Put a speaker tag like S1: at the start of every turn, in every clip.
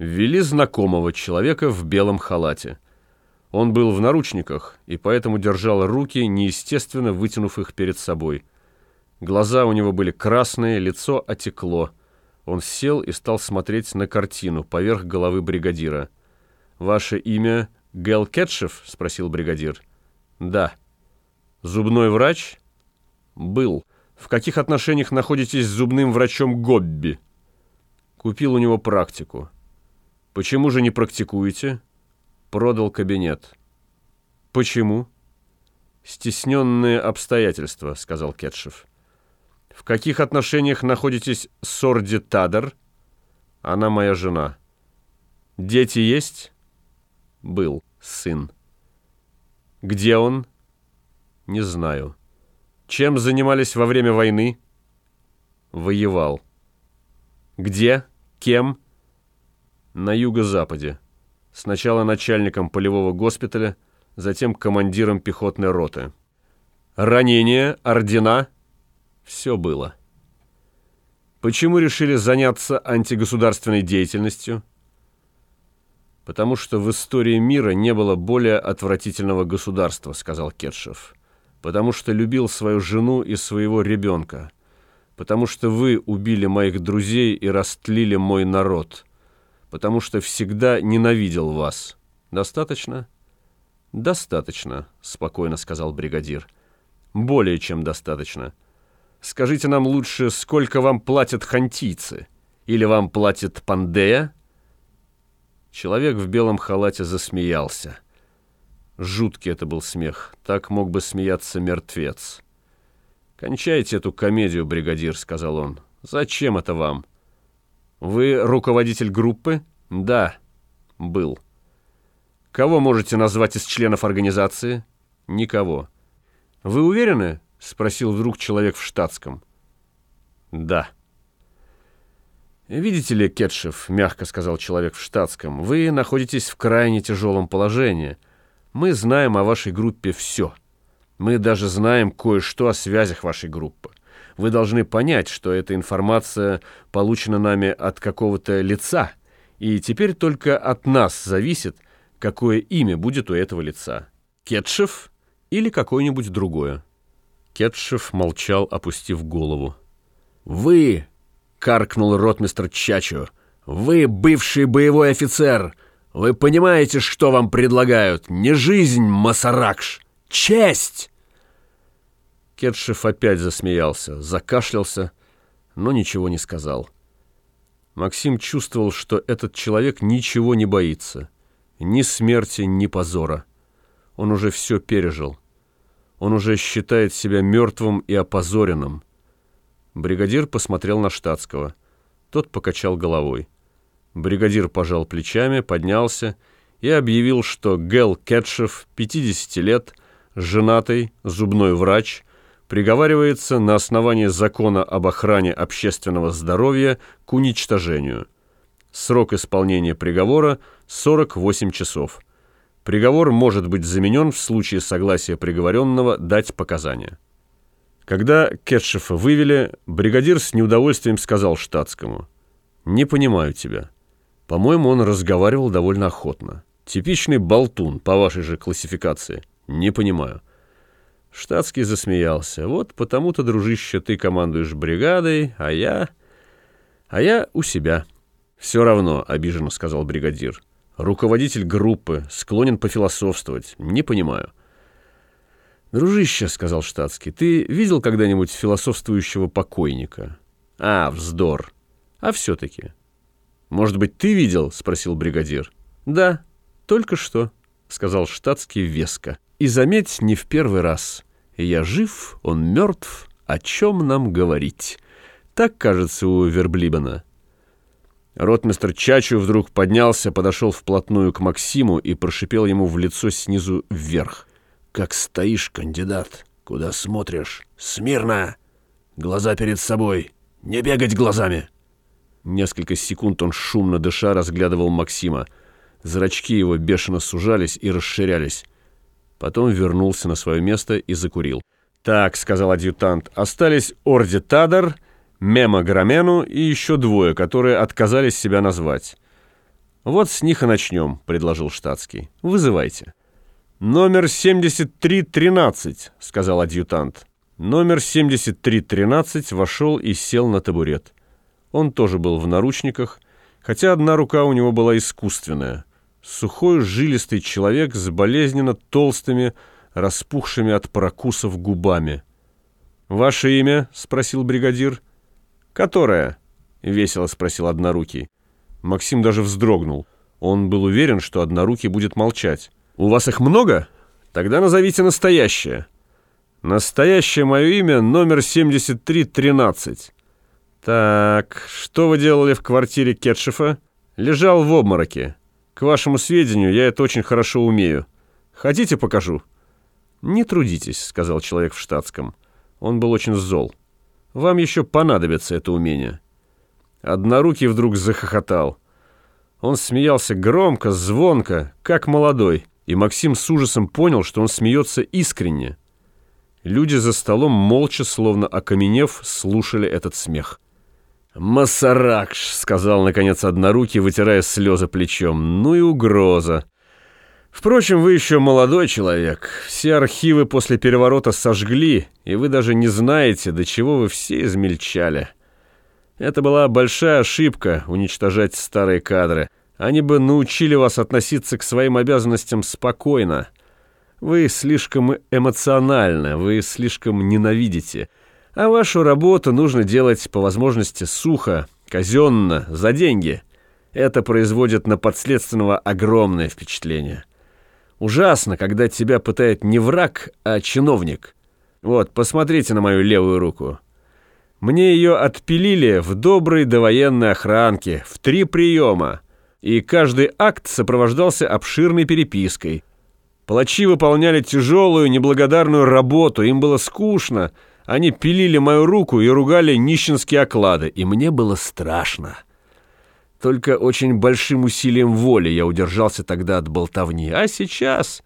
S1: ввели знакомого человека в белом халате. Он был в наручниках и поэтому держал руки, неестественно вытянув их перед собой. Глаза у него были красные, лицо отекло. Он сел и стал смотреть на картину поверх головы бригадира. «Ваше имя Гэл Кетшев?» — спросил бригадир. «Да». «Зубной врач?» «Был». «В каких отношениях находитесь с зубным врачом Гобби?» «Купил у него практику». «Почему же не практикуете?» «Продал кабинет». «Почему?» «Стесненные обстоятельства», — сказал Кетшев. «В каких отношениях находитесь с Орди Тадер?» «Она моя жена». «Дети есть?» «Был сын». «Где он?» «Не знаю». Чем занимались во время войны? Воевал. Где? Кем? На юго-западе. Сначала начальником полевого госпиталя, затем командиром пехотной роты. Ранения, ордена? Все было. Почему решили заняться антигосударственной деятельностью? Потому что в истории мира не было более отвратительного государства, сказал Кетшев потому что любил свою жену и своего ребенка, потому что вы убили моих друзей и растлили мой народ, потому что всегда ненавидел вас. Достаточно? Достаточно, спокойно сказал бригадир. Более чем достаточно. Скажите нам лучше, сколько вам платят хантийцы? Или вам платит Пандея? Человек в белом халате засмеялся. Жуткий это был смех. Так мог бы смеяться мертвец. «Кончайте эту комедию, бригадир», — сказал он. «Зачем это вам?» «Вы руководитель группы?» «Да, был». «Кого можете назвать из членов организации?» «Никого». «Вы уверены?» — спросил вдруг человек в штатском. «Да». «Видите ли, Кетшев», — мягко сказал человек в штатском, «вы находитесь в крайне тяжелом положении». Мы знаем о вашей группе все. Мы даже знаем кое-что о связях вашей группы. Вы должны понять, что эта информация получена нами от какого-то лица, и теперь только от нас зависит, какое имя будет у этого лица. Кетшев или какое-нибудь другое. Кетшев молчал, опустив голову. «Вы!» — каркнул ротмистр Чачо. «Вы бывший боевой офицер!» Вы понимаете, что вам предлагают? Не жизнь, Масаракш! Честь!» Кетшев опять засмеялся, закашлялся, но ничего не сказал. Максим чувствовал, что этот человек ничего не боится. Ни смерти, ни позора. Он уже все пережил. Он уже считает себя мертвым и опозоренным. Бригадир посмотрел на штатского. Тот покачал головой. Бригадир пожал плечами, поднялся и объявил, что Гел Кетшев, 50 лет, женатый, зубной врач, приговаривается на основании закона об охране общественного здоровья к уничтожению. Срок исполнения приговора – 48 часов. Приговор может быть заменен в случае согласия приговоренного дать показания. Когда Кетшефа вывели, бригадир с неудовольствием сказал штатскому «Не понимаю тебя». По-моему, он разговаривал довольно охотно. Типичный болтун, по вашей же классификации. Не понимаю. Штатский засмеялся. Вот потому-то, дружище, ты командуешь бригадой, а я... А я у себя. Все равно, обиженно сказал бригадир. Руководитель группы, склонен пофилософствовать. Не понимаю. «Дружище», — сказал штатский, — «ты видел когда-нибудь философствующего покойника?» «А, вздор. А все-таки...» «Может быть, ты видел?» — спросил бригадир. «Да, только что», — сказал штатский веско. «И заметь, не в первый раз. Я жив, он мертв, о чем нам говорить?» Так, кажется, у Верблибена. Ротмистр Чачу вдруг поднялся, подошел вплотную к Максиму и прошипел ему в лицо снизу вверх. «Как стоишь, кандидат? Куда смотришь? Смирно! Глаза перед собой! Не бегать глазами!» Несколько секунд он шумно дыша разглядывал Максима. Зрачки его бешено сужались и расширялись. Потом вернулся на свое место и закурил. «Так», — сказал адъютант, — «остались Орди Тадар, Мема Громену и еще двое, которые отказались себя назвать. «Вот с них и начнем», — предложил штатский. «Вызывайте». «Номер 7313», — сказал адъютант. Номер 7313 вошел и сел на табурет. Он тоже был в наручниках, хотя одна рука у него была искусственная. Сухой жилистый человек с болезненно толстыми, распухшими от прокусов губами. «Ваше имя?» — спросил бригадир. «Которое?» — весело спросил Однорукий. Максим даже вздрогнул. Он был уверен, что Однорукий будет молчать. «У вас их много? Тогда назовите настоящее». «Настоящее мое имя номер 7313». «Так, что вы делали в квартире Кетшефа?» «Лежал в обмороке. К вашему сведению, я это очень хорошо умею. Хотите, покажу?» «Не трудитесь», — сказал человек в штатском. Он был очень зол. «Вам еще понадобится это умение». Однорукий вдруг захохотал. Он смеялся громко, звонко, как молодой, и Максим с ужасом понял, что он смеется искренне. Люди за столом молча, словно окаменев, слушали этот смех. «Масаракш», — сказал, наконец, однорукий, вытирая слезы плечом. «Ну и угроза. Впрочем, вы еще молодой человек. Все архивы после переворота сожгли, и вы даже не знаете, до чего вы все измельчали. Это была большая ошибка — уничтожать старые кадры. Они бы научили вас относиться к своим обязанностям спокойно. Вы слишком эмоциональны, вы слишком ненавидите». А вашу работу нужно делать по возможности сухо, казенно, за деньги. Это производит на подследственного огромное впечатление. Ужасно, когда тебя пытает не враг, а чиновник. Вот, посмотрите на мою левую руку. Мне ее отпилили в доброй довоенной охранке, в три приема, и каждый акт сопровождался обширной перепиской. Палачи выполняли тяжелую, неблагодарную работу, им было скучно — они пилили мою руку и ругали нищенские оклады, и мне было страшно. Только очень большим усилием воли я удержался тогда от болтовни. А сейчас...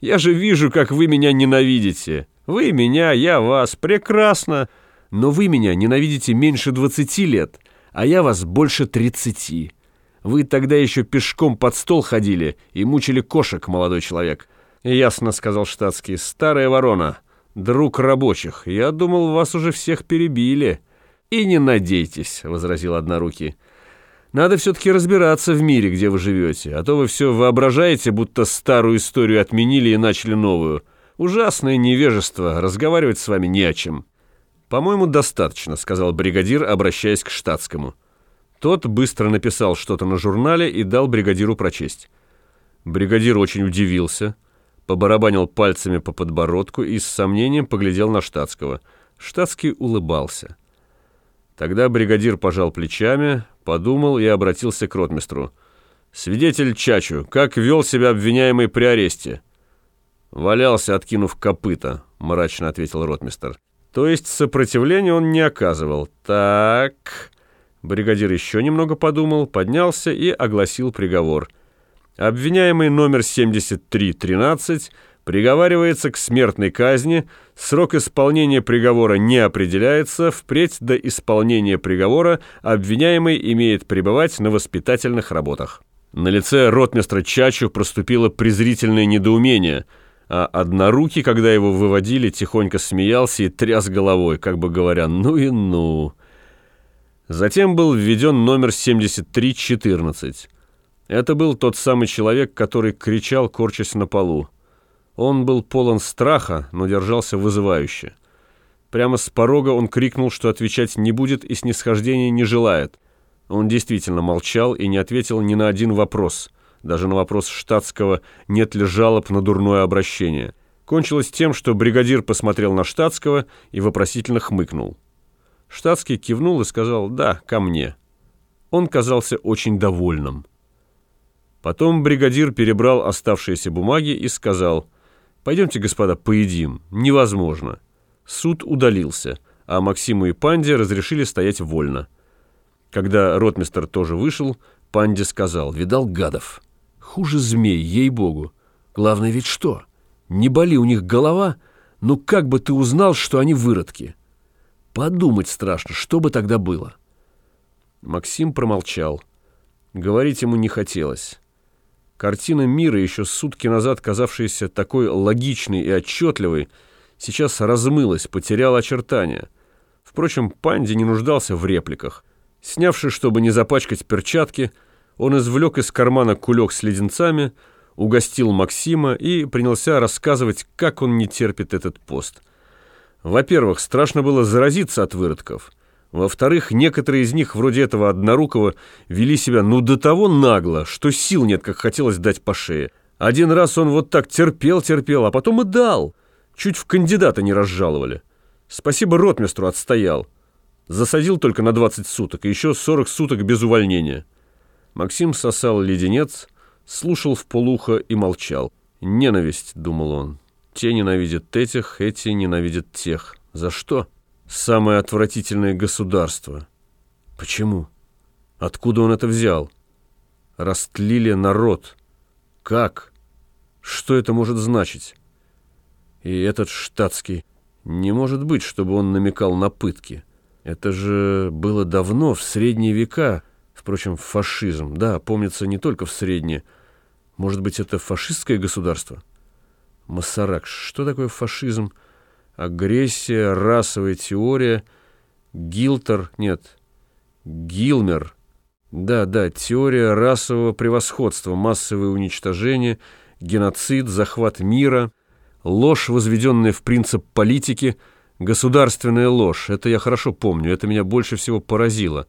S1: Я же вижу, как вы меня ненавидите. Вы меня, я вас. Прекрасно. Но вы меня ненавидите меньше двадцати лет, а я вас больше тридцати. Вы тогда еще пешком под стол ходили и мучили кошек, молодой человек. Ясно, сказал штатский. Старая ворона друг рабочих. Я думал, вас уже всех перебили». «И не надейтесь», — возразил Однорукий. «Надо все-таки разбираться в мире, где вы живете, а то вы все воображаете, будто старую историю отменили и начали новую. Ужасное невежество, разговаривать с вами не о чем». «По-моему, достаточно», — сказал бригадир, обращаясь к штатскому. Тот быстро написал что-то на журнале и дал бригадиру прочесть. Бригадир очень удивился — побарабанил пальцами по подбородку и с сомнением поглядел на штатского. Штатский улыбался. Тогда бригадир пожал плечами, подумал и обратился к ротмистру. «Свидетель Чачу, как вел себя обвиняемый при аресте?» «Валялся, откинув копыта», — мрачно ответил ротмистр. «То есть сопротивления он не оказывал. Так...» Бригадир еще немного подумал, поднялся и огласил приговор — Обвиняемый номер 7313 приговаривается к смертной казни, срок исполнения приговора не определяется, впредь до исполнения приговора обвиняемый имеет пребывать на воспитательных работах. На лице ротмистра Чачу проступило презрительное недоумение, а однорукий, когда его выводили, тихонько смеялся и тряс головой, как бы говоря «ну и ну». Затем был введен номер 7314. Это был тот самый человек, который кричал, корчась на полу. Он был полон страха, но держался вызывающе. Прямо с порога он крикнул, что отвечать не будет и снисхождения не желает. Он действительно молчал и не ответил ни на один вопрос, даже на вопрос штатского «нет ли жалоб на дурное обращение». Кончилось тем, что бригадир посмотрел на штатского и вопросительно хмыкнул. Штатский кивнул и сказал «да, ко мне». Он казался очень довольным. Потом бригадир перебрал оставшиеся бумаги и сказал, «Пойдемте, господа, поедим. Невозможно». Суд удалился, а Максиму и Панде разрешили стоять вольно. Когда ротмистер тоже вышел, Панде сказал, «Видал гадов? Хуже змей, ей-богу. Главное ведь что? Не боли у них голова? Ну как бы ты узнал, что они выродки? Подумать страшно, что бы тогда было?» Максим промолчал. Говорить ему не хотелось. Картина мира, еще сутки назад казавшаяся такой логичной и отчетливой, сейчас размылась, потеряла очертания. Впрочем, Панди не нуждался в репликах. Снявши, чтобы не запачкать перчатки, он извлек из кармана кулек с леденцами, угостил Максима и принялся рассказывать, как он не терпит этот пост. Во-первых, страшно было заразиться от выродков. Во-вторых, некоторые из них, вроде этого однорукого, вели себя ну до того нагло, что сил нет, как хотелось дать по шее. Один раз он вот так терпел-терпел, а потом и дал. Чуть в кандидата не разжаловали. Спасибо ротмистру отстоял. Засадил только на 20 суток, и еще 40 суток без увольнения. Максим сосал леденец, слушал в полухо и молчал. «Ненависть», — думал он. «Те ненавидят этих, эти ненавидят тех. За что?» Самое отвратительное государство. Почему? Откуда он это взял? Растлили народ. Как? Что это может значить? И этот штатский... Не может быть, чтобы он намекал на пытки. Это же было давно, в средние века. Впрочем, фашизм. Да, помнится не только в средние. Может быть, это фашистское государство? Массарак. Что такое фашизм? Фашизм агрессия, расовая теория, Гилтер, нет, Гилмер. Да, да, теория расового превосходства, массовое уничтожение, геноцид, захват мира, ложь, возведенная в принцип политики, государственная ложь. Это я хорошо помню, это меня больше всего поразило.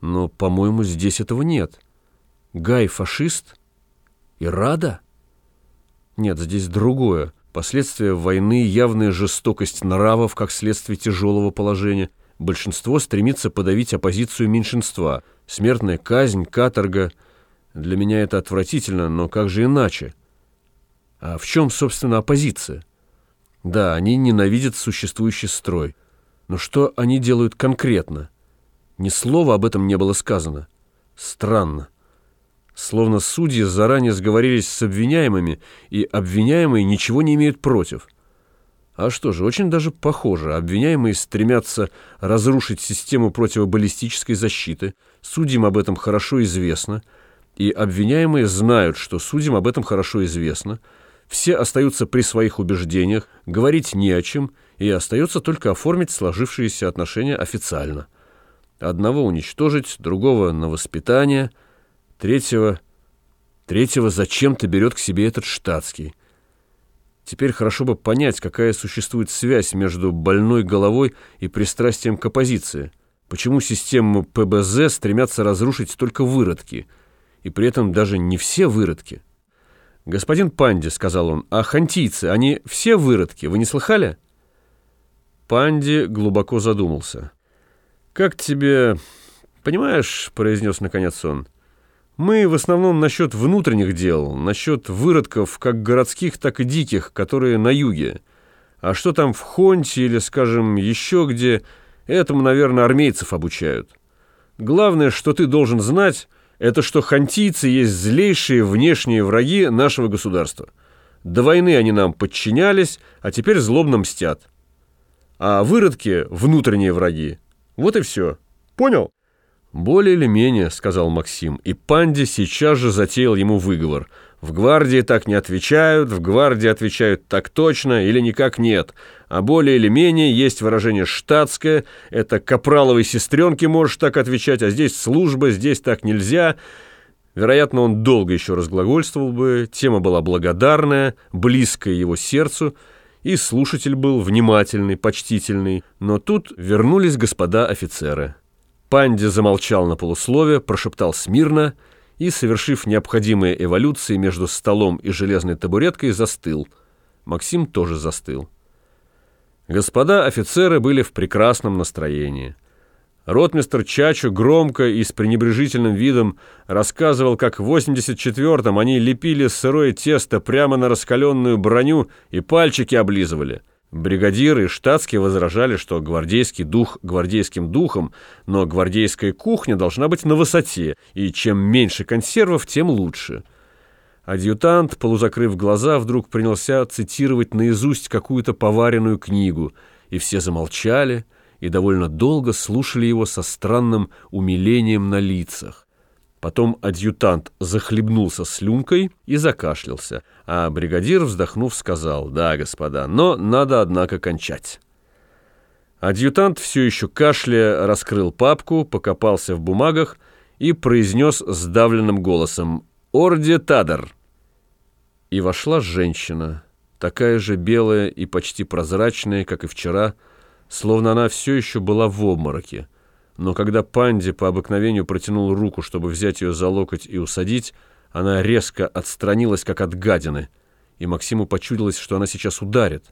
S1: Но, по-моему, здесь этого нет. Гай фашист? И рада? Нет, здесь другое. Последствия войны, явная жестокость нравов как следствие тяжелого положения. Большинство стремится подавить оппозицию меньшинства. Смертная казнь, каторга. Для меня это отвратительно, но как же иначе? А в чем, собственно, оппозиция? Да, они ненавидят существующий строй. Но что они делают конкретно? Ни слова об этом не было сказано. Странно словно судьи заранее сговорились с обвиняемыми, и обвиняемые ничего не имеют против. А что же, очень даже похоже. Обвиняемые стремятся разрушить систему противобаллистической защиты, судьям об этом хорошо известно, и обвиняемые знают, что судьям об этом хорошо известно, все остаются при своих убеждениях, говорить не о чем, и остается только оформить сложившиеся отношения официально. Одного уничтожить, другого на воспитание – Третьего... Третьего зачем-то берет к себе этот штатский. Теперь хорошо бы понять, какая существует связь между больной головой и пристрастием к оппозиции. Почему систему ПБЗ стремятся разрушить только выродки, и при этом даже не все выродки. «Господин Панди», — сказал он, — «а хантийцы, они все выродки, вы не слыхали?» Панди глубоко задумался. «Как тебе...» «Понимаешь», — произнес наконец он, — мы в основном насчет внутренних дел, насчет выродков как городских, так и диких, которые на юге. А что там в Хонте или, скажем, еще где, этому, наверное, армейцев обучают. Главное, что ты должен знать, это что хантийцы есть злейшие внешние враги нашего государства. До войны они нам подчинялись, а теперь злобно мстят. А выродки – внутренние враги. Вот и все. Понял? «Более или менее», — сказал Максим, и Панди сейчас же затеял ему выговор. «В гвардии так не отвечают, в гвардии отвечают так точно или никак нет. А более или менее есть выражение «штатское», это капраловой сестренке можешь так отвечать, а здесь служба, здесь так нельзя». Вероятно, он долго еще разглагольствовал бы, тема была благодарная, близкая его сердцу, и слушатель был внимательный, почтительный. Но тут вернулись господа офицеры. Панди замолчал на полуслове, прошептал смирно и, совершив необходимые эволюции между столом и железной табуреткой, застыл. Максим тоже застыл. Господа офицеры были в прекрасном настроении. Ротмистр Чачу громко и с пренебрежительным видом рассказывал, как в 84-м они лепили сырое тесто прямо на раскаленную броню и пальчики облизывали – Бригадиры и штатские возражали, что гвардейский дух гвардейским духом, но гвардейская кухня должна быть на высоте, и чем меньше консервов, тем лучше. Адъютант, полузакрыв глаза, вдруг принялся цитировать наизусть какую-то поваренную книгу, и все замолчали и довольно долго слушали его со странным умилением на лицах. Потом адъютант захлебнулся слюнкой и закашлялся, а бригадир, вздохнув, сказал «Да, господа, но надо, однако, кончать». Адъютант все еще кашляя раскрыл папку, покопался в бумагах и произнес сдавленным голосом «Орде Тадер». И вошла женщина, такая же белая и почти прозрачная, как и вчера, словно она все еще была в обмороке но когда Панди по обыкновению протянул руку, чтобы взять ее за локоть и усадить, она резко отстранилась, как от гадины, и Максиму почудилось, что она сейчас ударит.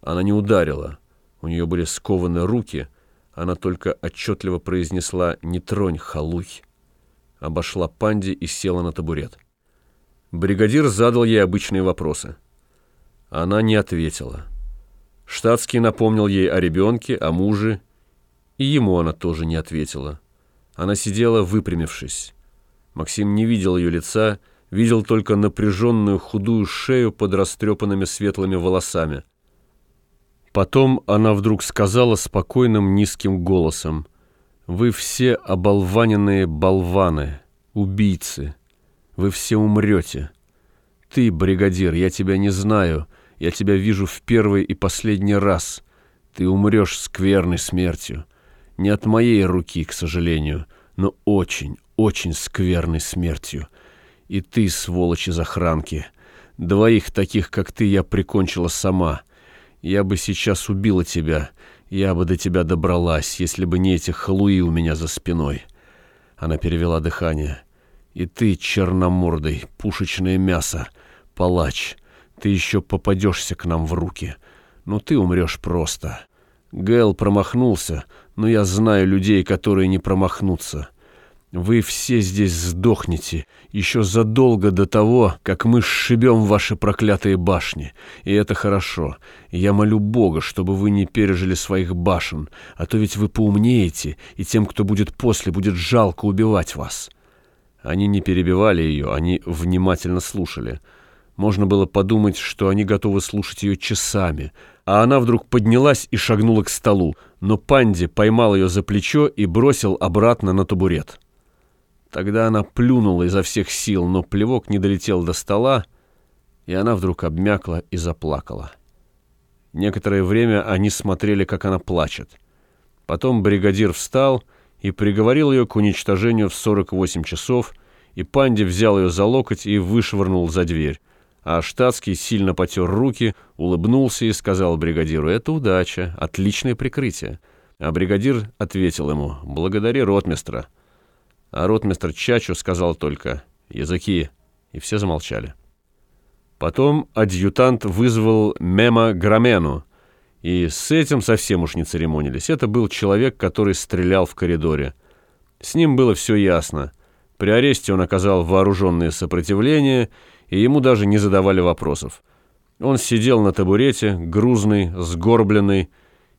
S1: Она не ударила, у нее были скованы руки, она только отчетливо произнесла «Не тронь, халуй!» Обошла Панди и села на табурет. Бригадир задал ей обычные вопросы. Она не ответила. Штатский напомнил ей о ребенке, о муже и ему она тоже не ответила. Она сидела, выпрямившись. Максим не видел ее лица, видел только напряженную худую шею под растрепанными светлыми волосами. Потом она вдруг сказала спокойным низким голосом, «Вы все оболваненные болваны, убийцы. Вы все умрете. Ты, бригадир, я тебя не знаю, я тебя вижу в первый и последний раз. Ты умрешь скверной смертью. Не от моей руки, к сожалению, но очень, очень скверной смертью. И ты, сволочь из охранки. Двоих таких, как ты, я прикончила сама. Я бы сейчас убила тебя. Я бы до тебя добралась, если бы не эти халуи у меня за спиной. Она перевела дыхание. И ты, черномордый, пушечное мясо, палач, ты еще попадешься к нам в руки. Но ты умрешь просто. Гэл промахнулся, но я знаю людей, которые не промахнутся. Вы все здесь сдохнете еще задолго до того, как мы сшибем ваши проклятые башни. И это хорошо. Я молю Бога, чтобы вы не пережили своих башен, а то ведь вы поумнеете, и тем, кто будет после, будет жалко убивать вас». Они не перебивали ее, они внимательно слушали. Можно было подумать, что они готовы слушать ее часами, а она вдруг поднялась и шагнула к столу, но Панди поймал ее за плечо и бросил обратно на табурет. Тогда она плюнула изо всех сил, но плевок не долетел до стола, и она вдруг обмякла и заплакала. Некоторое время они смотрели, как она плачет. Потом бригадир встал и приговорил ее к уничтожению в 48 часов, и Панди взял ее за локоть и вышвырнул за дверь а штатский сильно потер руки, улыбнулся и сказал бригадиру, «Это удача, отличное прикрытие». А бригадир ответил ему, «Благодари ротмистра». А ротмистр Чачу сказал только, «Языки», и все замолчали. Потом адъютант вызвал Мема Грамену, и с этим совсем уж не церемонились. Это был человек, который стрелял в коридоре. С ним было все ясно. При аресте он оказал вооруженное сопротивление и ему даже не задавали вопросов. Он сидел на табурете, грузный, сгорбленный,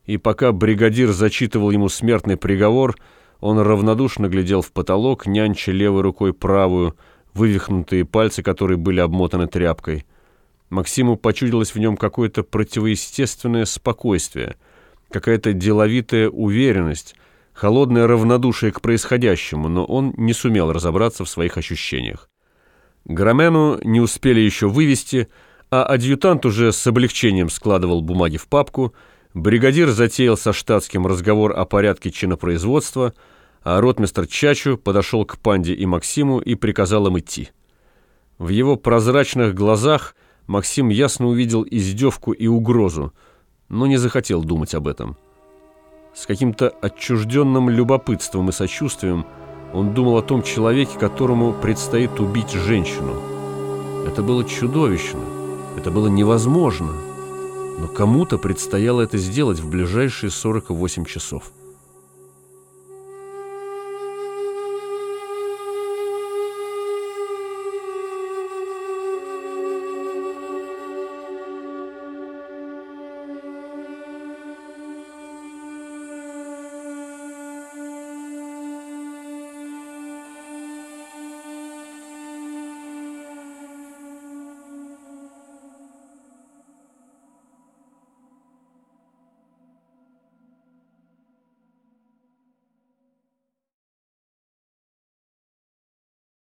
S1: и пока бригадир зачитывал ему смертный приговор, он равнодушно глядел в потолок, нянча левой рукой правую, вывихнутые пальцы которые были обмотаны тряпкой. Максиму почудилось в нем какое-то противоестественное спокойствие, какая-то деловитая уверенность, холодное равнодушие к происходящему, но он не сумел разобраться в своих ощущениях. Громену не успели еще вывести, а адъютант уже с облегчением складывал бумаги в папку, бригадир затеял со штатским разговор о порядке чинопроизводства, а ротмистр Чачу подошел к Панде и Максиму и приказал им идти. В его прозрачных глазах Максим ясно увидел издевку и угрозу, но не захотел думать об этом. С каким-то отчужденным любопытством и сочувствием – он думал о том человеке, которому предстоит убить женщину. Это было чудовищно, это было невозможно, но кому-то предстояло это сделать в ближайшие 48 часов.